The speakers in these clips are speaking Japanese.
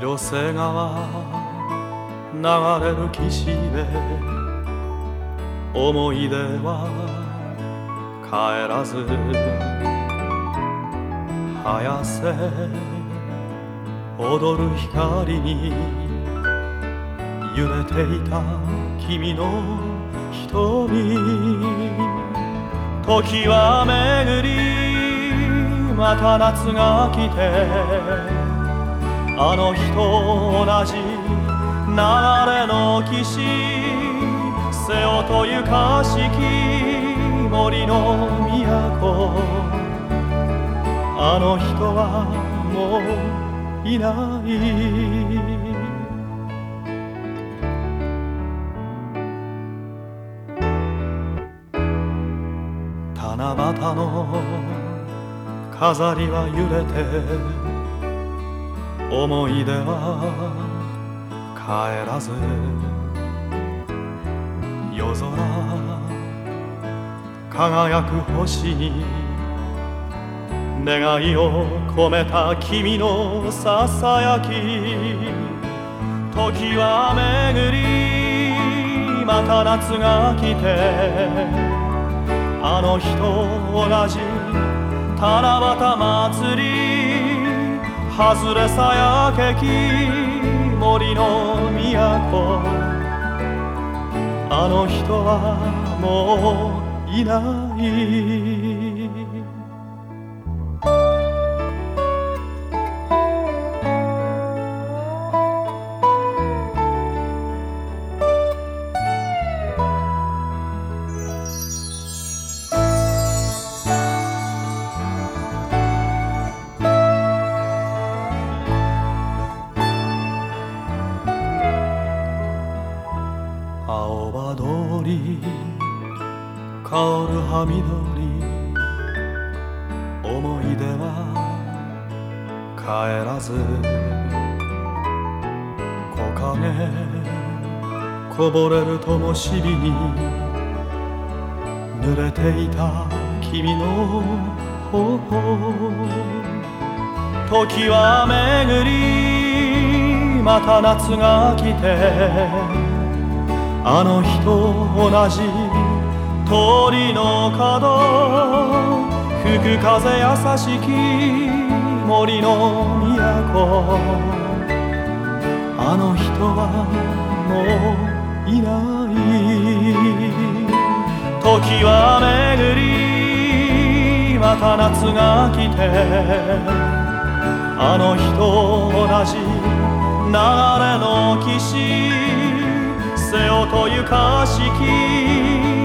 寄せ川流れる岸辺。思い出は帰らず早せ踊る光に揺れていた君の瞳。時は巡りまた夏が来て。あの日と同じ流れの岸瀬尾とゆかしき森の都。あの人はもういない。七夕の飾りは揺れて。思い出は帰らず夜空輝く星に願いを込めた君のささやき。時は巡りまた夏が来てあの日と同じ七夕祭り。外れさやけき森の都。あの人はもういない。青葉通り香る葉緑思い出は帰らず木陰こぼれる灯火に濡れていた君の頬。時は巡りまた夏が来てあの日と同じ通りの角吹く風優しき森の都。あの人はもういない。時は巡りまた夏が来て。あの日と同じ流れの岸。瀬尾とゆかしき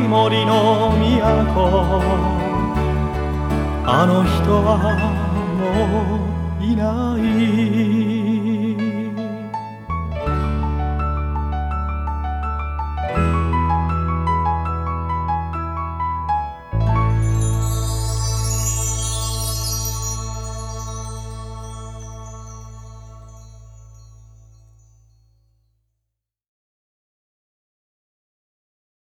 森の都。あの人はもういない。